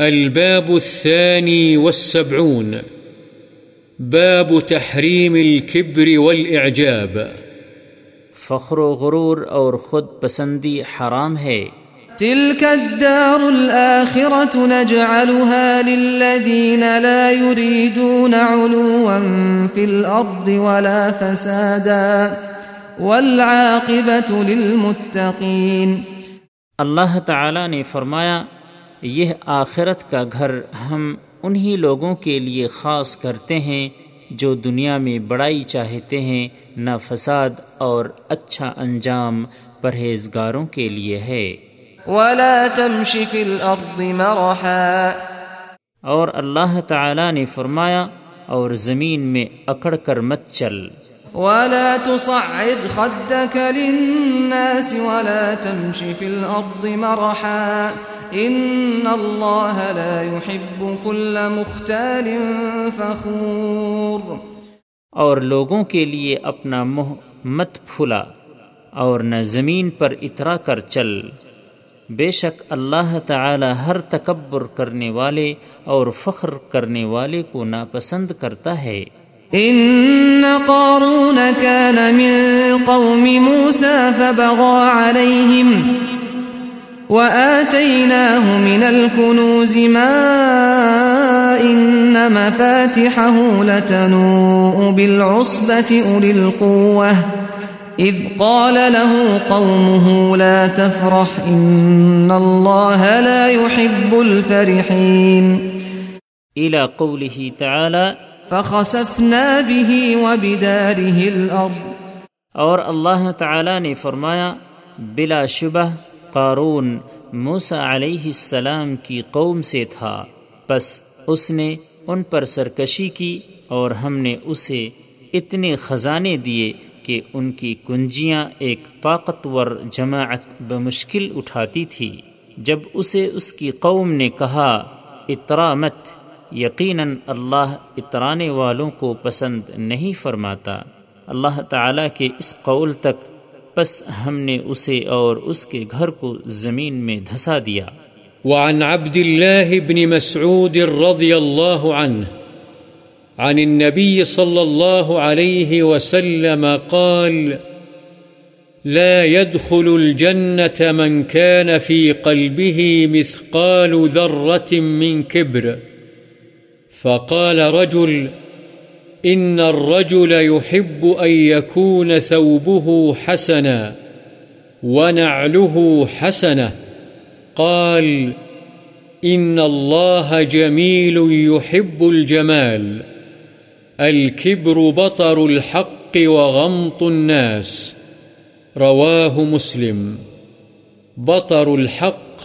الباب الثاني والسبعون. باب تحريم الكبر والإعجاب. فخر و غرور اور خود پسندی حرام ہے۔ تلك الدار الآخرة نجعلها للذين لا يريدون علوا في الأرض ولا فسادا. والعاقبة للمتقين. اللہ تعالی نے فرمایا یہ آخرت کا گھر ہم انہی لوگوں کے لیے خاص کرتے ہیں جو دنیا میں بڑائی چاہتے ہیں نہ فساد اور اچھا انجام پرہیزگاروں کے لیے ہے۔ ولا تمش في الأرض مرحا۔ اور اللہ تعالی نے فرمایا اور زمین میں اکڑ کر مت چل۔ ولا تصعد خدك للناس ولا تمش في الأرض مرحا۔ إن الله لا يحب كل مختال فخور اور لوگوں کے لیے اپنا منہ مت پھلا اور نہ زمین پر اترا کر چل۔ بے شک اللہ تعالی ہر تکبر کرنے والے اور فخر کرنے والے کو ناپسند کرتا ہے۔ إن قارون كان من قوم موسى فبغى عليهم وآتيناه من الكنوز ما إن مفاتحه لتنوء بالعصبة أولي القوة. إذ قال له قومه لا تفرح إن الله لا يحب الفرحين. الى قوله تعالی فخسفنا به وبداره الأرض. اور اللہ تعالی نے فرمایا بلا شبہ قارون موسا علیہ السلام کی قوم سے تھا۔ پس اس نے ان پر سرکشی کی اور ہم نے اسے اتنے خزانے دیے کہ ان کی کنجیاں ایک طاقتور جماعت بمشکل اٹھاتی تھی۔ جب اسے اس کی قوم نے کہا اترا مت یقیناً اللہ اترانے والوں کو پسند نہیں فرماتا۔ اللہ تعالیٰ کے اس قول تک پس ہم نے اسے اور اس کے گھر کو زمین میں دھسا دیا۔ وعن عبد الله بن مسعود رضي الله عنه، عن النبي صلى الله عليه وسلم قال لا يدخل الجنة من كان في قلبه مثقال ذرة من كبر۔ فقال رجل إن الرجل يحب أن يكون ثوبه حسنا ونعله حسنة قال إن الله جميل يحب الجمال الكبر بطر الحق وغمط الناس رواه مسلم بطر الحق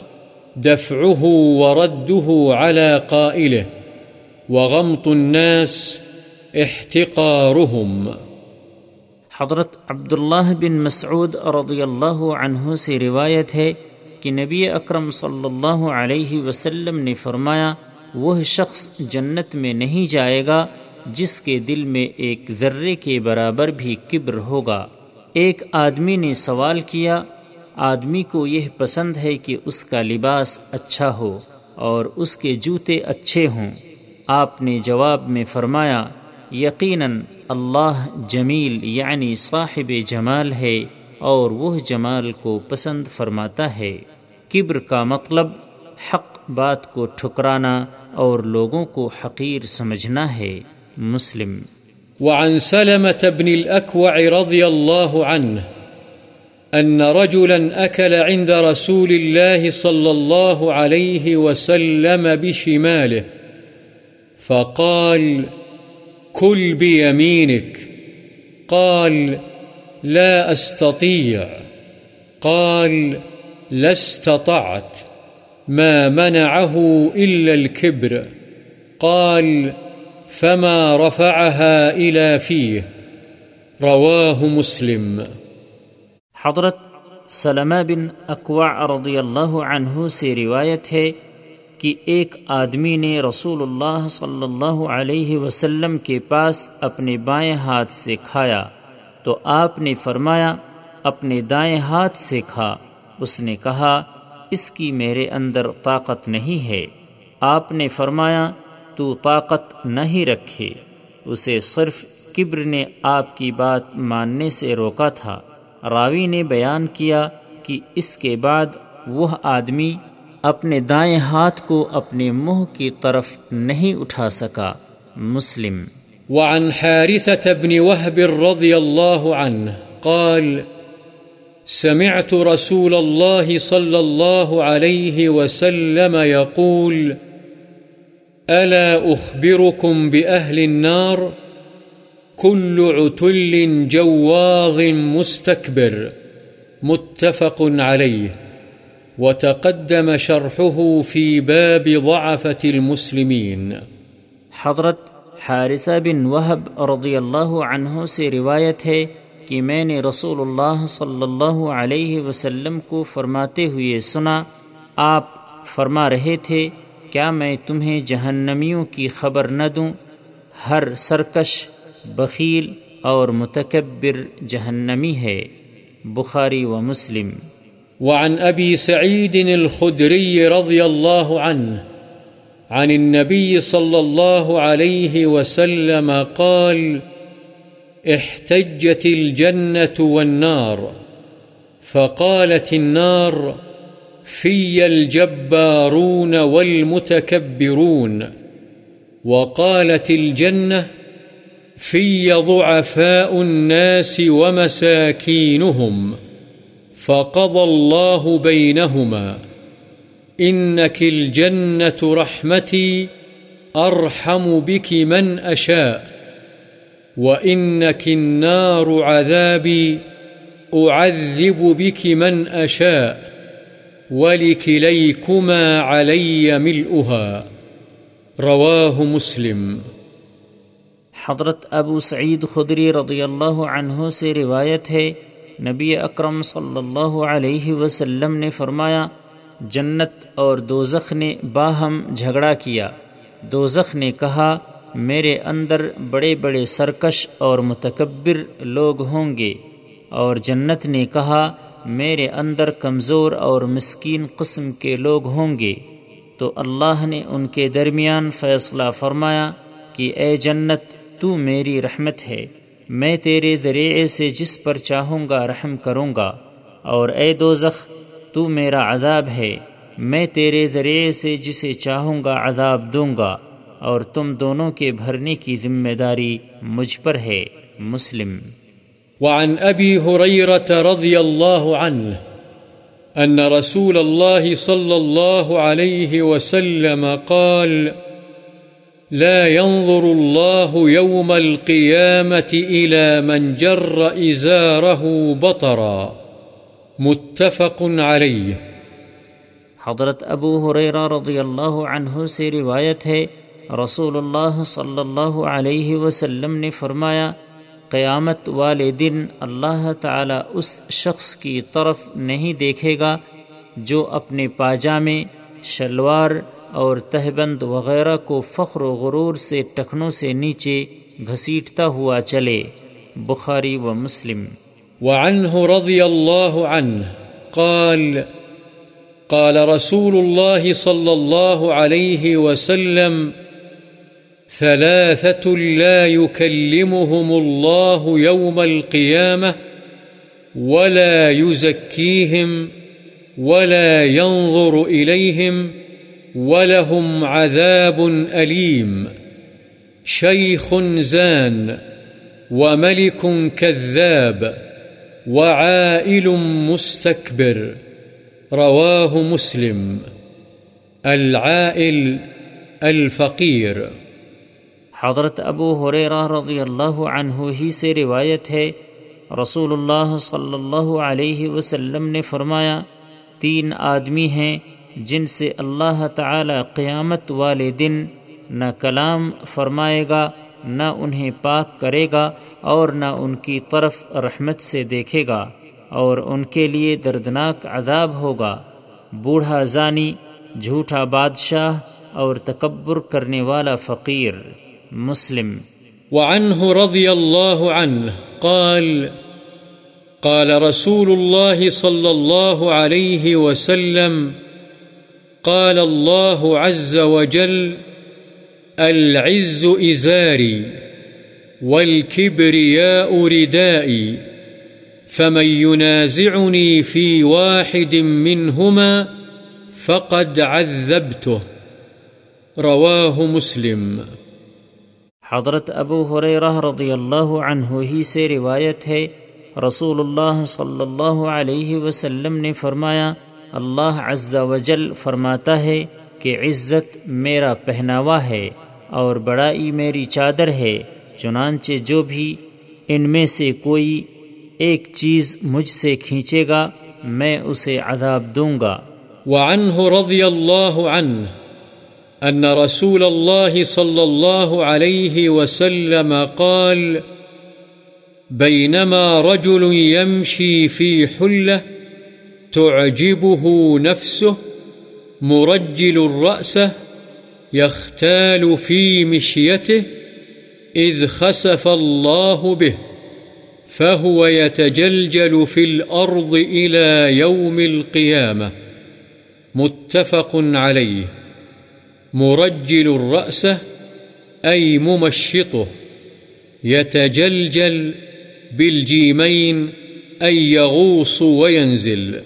دفعه ورده على قائله وغمط الناس احتقارهم. حضرت عبداللہ بن مسعود رضی اللہ عنہ سے روایت ہے کہ نبی اکرم صلی اللہ علیہ وسلم نے فرمایا، وہ شخص جنت میں نہیں جائے گا جس کے دل میں ایک ذرے کے برابر بھی کبر ہوگا۔ ایک آدمی نے سوال کیا، آدمی کو یہ پسند ہے کہ اس کا لباس اچھا ہو اور اس کے جوتے اچھے ہوں۔ آپ نے جواب میں فرمایا یقیناً اللہ جمیل یعنی صاحب جمال ہے اور وہ جمال کو پسند فرماتا ہے۔ کبر کا مطلب حق بات کو ٹھکرانا اور لوگوں کو حقیر سمجھنا ہے۔ مسلم۔ وعن سلمة بن الأكوع رضي الله عنه أن رجلا أكل عند رسول الله صلى الله عليه وسلم بشماله فقال فقال كل بيمينك قال لا أستطيع قال لا استطعت ما منعه إلا الكبر قال فما رفعها إلى فيه رواه مسلم حضرت سلمہ بن اکوع رضی اللہ عنہ سے روایت ہے کہ ایک آدمی نے رسول اللہ صلی اللہ علیہ وسلم کے پاس اپنے بائیں ہاتھ سے کھایا تو آپ نے فرمایا، اپنے دائیں ہاتھ سے کھا۔ اس نے کہا، اس کی میرے اندر طاقت نہیں ہے۔ آپ نے فرمایا، تو طاقت نہیں رکھے۔ اسے صرف کبر نے آپ کی بات ماننے سے روکا تھا۔ راوی نے بیان کیا کہ اس کے بعد وہ آدمی اپنے دائیں ہاتھ کو اپنے منہ کی طرف نہیں اٹھا سکا۔ مسلم۔ وعن حارثة بن وهب رضي الله عنه قال، سمعت رسول الله صلى الله عليه وسلم يقول، ألا أخبركم بأهل النار؟ كل عتل جواظ مستكبر، متفق عليه۔ وتقدم شرحه في باب ضعفة المسلمين. حضرت حارثہ بن وہب رضی اللہ عنہ سے روایت ہے کہ میں نے رسول اللہ صلی اللہ علیہ وسلم کو فرماتے ہوئے سنا، آپ فرما رہے تھے، کیا میں تمہیں جہنمیوں کی خبر نہ دوں؟ ہر سرکش، بخیل اور متکبر جہنمی ہے، بخاری و مسلم۔ وعن أبي سعيد الخدري رضي الله عنه عن النبي صلى الله عليه وسلم قال احتجت الجنة والنار، فقالت النار في الجبارون والمتكبرون، وقالت الجنة في ضعفاء الناس ومساكينهم. فقضى الله بينهما. إنك الجنة رحمتي أرحم بك من أشاء، وإنك النار عذابي أعذب بك من أشاء، ولكليكما علي ملؤها. رواه مسلم. حضرت ابو سعید خدری رضی اللہ عنہ سے روایت ہے نبی اکرم صلی اللہ علیہ وسلم نے فرمایا، جنت اور دوزخ نے باہم جھگڑا کیا۔ دوزخ نے کہا، میرے اندر بڑے بڑے سرکش اور متکبر لوگ ہوں گے۔ اور جنت نے کہا، میرے اندر کمزور اور مسکین قسم کے لوگ ہوں گے۔ تو اللہ نے ان کے درمیان فیصلہ فرمایا کہ، اے جنت، تو میری رحمت ہے۔ میں تیرے ذریعے سے جس پر چاہوں گا رحم کروں گا، اور اے دوزخ، تو میرا عذاب ہے۔ میں تیرے ذریعے سے جسے چاہوں گا عذاب دوں گا، اور تم دونوں کے بھرنے کی ذمہ داری مجھ پر ہے۔ مسلم۔ وعن ابی حریرت رضی اللہ عنہ، ان رسول اللہ صلی اللہ علیہ وسلم قال لا ينظر الله يوم القيامة إلى من جر إزاره بطرا. متفق عليه. حضرت ابو حریرہ رضی اللہ عنہ سے روایت ہے، رسول اللہ صلی اللہ علیہ وسلم نے فرمایا، قیامت والے دن اللہ تعالی اس شخص کی طرف نہیں دیکھے گا جو اپنے پاجامے، شلوار اور تہبند وغیرہ کو فخر و غرور سے ٹخنوں سے نیچے گھسیٹتا ہوا چلے۔ بخاری و مسلم۔ وعنه رضي الله عنه قال قال رسول الله صلى الله عليه وسلم، ثلاثة لا يكلمهم الله يوم القيامة ولا يزكيهم ولا ينظر إليهم ولهم عذاب أليم. شيخ زان وملك كذاب وعائل مستكبر. رواه مسلم. العائل الفقير. حضرت ابو حریرہ رضی اللہ عنہ ہی سے روایت ہے، رسول اللہ صلی اللہ علیہ وسلم نے فرمایا، تین آدمی ہیں جن سے اللہ تعالی قیامت والے دن نہ کلام فرمائے گا، نہ انہیں پاک کرے گا اور نہ ان کی طرف رحمت سے دیکھے گا، اور ان کے لیے دردناک عذاب ہوگا۔ بوڑھا زانی، جھوٹا بادشاہ اور تکبر کرنے والا فقیر۔ مسلم۔ وعنه رضي الله عنه قال قال رسول الله صلى الله عليه وسلم قال الله عز وجل، العز إزاري والكبرياء ردائي، فمن ينازعني في واحد منهما فقد عذبته۔ رواه مسلم۔ حضرت ابو حریرہ رضی اللہ عنہ ہی سے روایت ہے، رسول اللہ صلی اللہ علیہ وسلم نے فرمایا اللہ عز و جل فرماتا ہے کہ عزت میرا پہناوا ہے اور بڑائی میری چادر ہے، چنانچہ جو بھی ان میں سے کوئی ایک چیز مجھ سے کھینچے گا، میں اسے عذاب دوں گا۔ وعنه رضی اللہ عنہ أن رسول الله صلى الله عليه وسلم قال بينما رجل يمشي في حلة تعجبه نفسه مرجل الرأس يختال في مشيته إذ خسف الله به، فهو يتجلجل في الأرض إلى يوم القيامة. متفق عليه. مرجل الرأس، أي ممشطه، يتجلجل بالجيمين أي يغوص وينزل.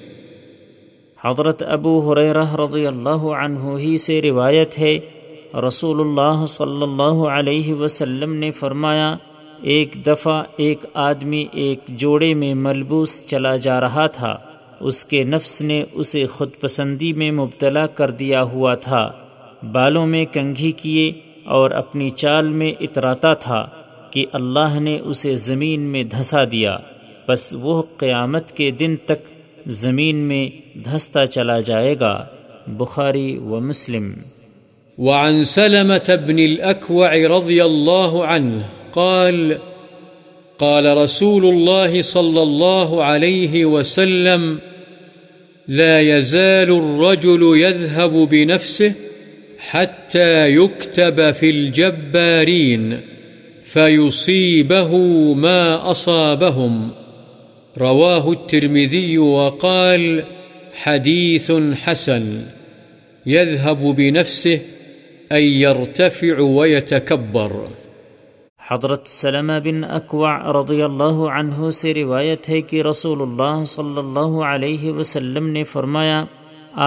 حضرت ابو حریرہ رضی اللہ عنہ ہی سے روایت ہے رسول اللہ صلی اللہ علیہ وسلم نے فرمایا، ایک دفعہ ایک آدمی ایک جوڑے میں ملبوس چلا جا رہا تھا۔ اس کے نفس نے اسے خود پسندی میں مبتلا کر دیا ہوا تھا۔ بالوں میں کنگھی کیے اور اپنی چال میں اتراتا تھا کہ اللہ نے اسے زمین میں دھسا دیا۔ بس وہ قیامت کے دن تک زمین میں دھستا چلا جائے گا، بخاری و مسلم۔ وعن سلمة بن الأكوع رضي الله عنه قال قال رسول الله صلى الله عليه وسلم، لا يزال الرجل يذهب بنفسه حتى يكتب في الجبارين، فيصيبه ما أصابهم. رواه الترمذي وقال حديث حسن يذهب بنفسه أن يرتفع ويتكبر. حضرت سلمہ بن اکوع رضی اللہ عنہ سے روایت ہے کہ رسول اللہ صلی اللہ علیہ وسلم نے فرمایا،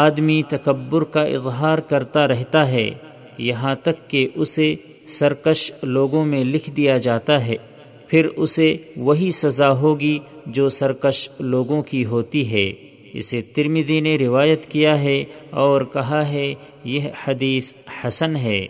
آدمی تکبر کا اظہار کرتا رہتا ہے، یہاں تک کہ اسے سرکش لوگوں میں لکھ دیا جاتا ہے، پھر اسے وہی سزا ہوگی جو سرکش لوگوں کی ہوتی ہے۔ اسے ترمیدی نے روایت کیا ہے اور کہا ہے، یہ حدیث حسن ہے۔